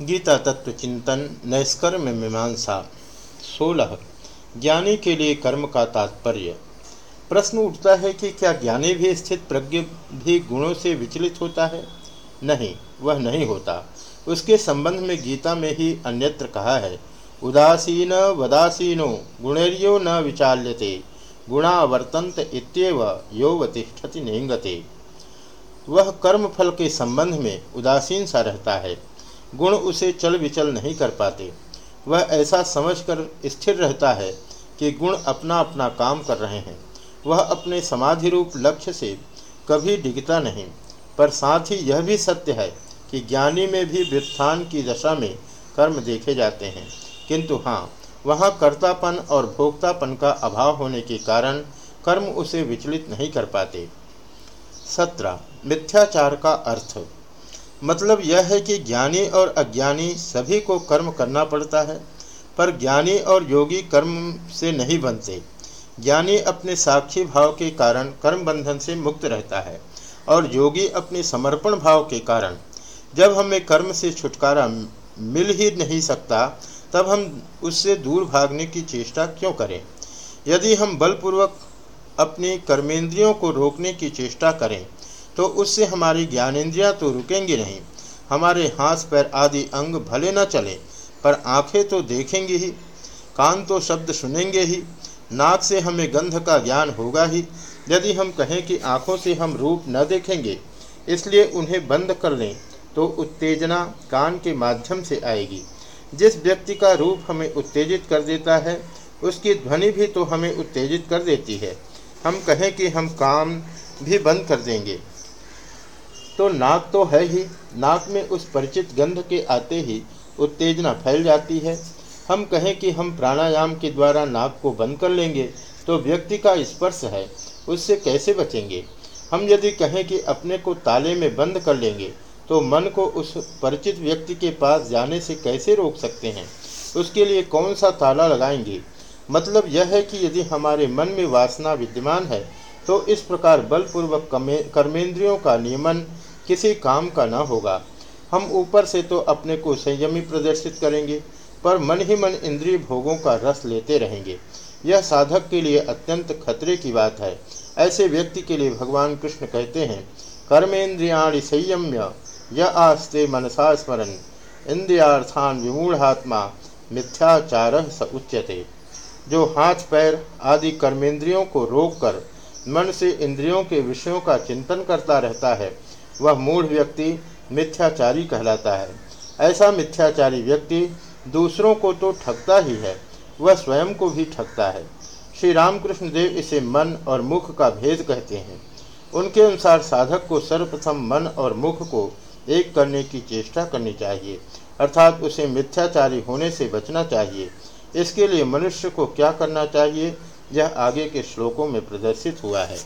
गीता तत्व चिंतन नैष्कर्म मीमांसा। सोलह, ज्ञानी के लिए कर्म का तात्पर्य। प्रश्न उठता है कि क्या ज्ञानी भी स्थित प्रज्ञ भी गुणों से विचलित होता है? नहीं, वह नहीं होता। उसके संबंध में गीता में ही अन्यत्र कहा है, उदासीन वदासीनो, गुणेरियो न विचाल्यते गुणा वर्तंत इत्येव योवतिष्ठति नेंगते वह कर्म फल के संबंध में उदासीन सा रहता है। गुण उसे चल विचल नहीं कर पाते। वह ऐसा समझकर स्थिर रहता है कि गुण अपना अपना काम कर रहे हैं। वह अपने समाधि रूप लक्ष्य से कभी डिगता नहीं, पर साथ ही यह भी सत्य है कि ज्ञानी में भी व्युत्थान की दशा में कर्म देखे जाते हैं। किंतु हाँ वहाँ कर्तापन और भोक्तापन का अभाव होने के कारण कर्म उसे विचलित नहीं कर पाते। सत्रह, मिथ्याचार का अर्थ। मतलब यह है कि ज्ञानी और अज्ञानी सभी को कर्म करना पड़ता है, पर ज्ञानी और योगी कर्म से नहीं बनते। ज्ञानी अपने साक्षी भाव के कारण कर्म बंधन से मुक्त रहता है, और योगी अपने समर्पण भाव के कारण। जब हमें कर्म से छुटकारा मिल ही नहीं सकता, तब हम उससे दूर भागने की चेष्टा क्यों करें? यदि हम बलपूर्वक अपनी कर्मेंद्रियों को रोकने की चेष्टा करें तो उससे हमारी ज्ञानेन्द्रियाँ तो रुकेंगी नहीं। हमारे हाथ पैर आदि अंग भले न चले, पर आँखें तो देखेंगी ही, कान तो शब्द सुनेंगे ही, नाक से हमें गंध का ज्ञान होगा ही। यदि हम कहें कि आँखों से हम रूप न देखेंगे, इसलिए उन्हें बंद कर लें तो उत्तेजना कान के माध्यम से आएगी। जिस व्यक्ति का रूप हमें उत्तेजित कर देता है, उसकी ध्वनि भी तो हमें उत्तेजित कर देती है। हम कहें कि हम काम भी बंद कर देंगे। तो नाक तो है ही, नाक में उस परिचित गंध के आते ही उत्तेजना फैल जाती है। हम कहें कि हम प्राणायाम के द्वारा नाक को बंद कर लेंगे तो व्यक्ति का स्पर्श है, उससे कैसे बचेंगे? हम यदि कहें कि अपने को ताले में बंद कर लेंगे तो मन को उस परिचित व्यक्ति के पास जाने से कैसे रोक सकते हैं? उसके लिए कौन सा ताला लगाएँगे? मतलब यह है कि यदि हमारे मन में वासना विद्यमान है तो इस प्रकार बलपूर्वक कर्मेंद्रियों का नियमन किसी काम का न होगा। हम ऊपर से तो अपने को संयमी प्रदर्शित करेंगे, पर मन ही मन इंद्रिय भोगों का रस लेते रहेंगे। यह साधक के लिए अत्यंत खतरे की बात है। ऐसे व्यक्ति के लिए भगवान कृष्ण कहते हैं, कर्मेन्द्रियाणि संयम्य य आस्ते मनसा स्मरण इंद्रियार्थान विमूढ़ात्मा, मिथ्याचार उच्यते। जो हाथ, पैर आदि कर्मेंद्रियों को रोककर मन से इंद्रियों के विषयों का चिंतन करता रहता है वह मूढ़ व्यक्ति मिथ्याचारी कहलाता है। ऐसा मिथ्याचारी व्यक्ति दूसरों को तो ठगता ही है, वह स्वयं को भी ठगता है। श्री रामकृष्ण देव इसे मन और मुख का भेद कहते हैं। उनके अनुसार साधक को सर्वप्रथम मन और मुख को एक करने की चेष्टा करनी चाहिए, अर्थात उसे मिथ्याचारी होने से बचना चाहिए। इसके लिए मनुष्य को क्या करना चाहिए, यह आगे के श्लोकों में प्रदर्शित हुआ है।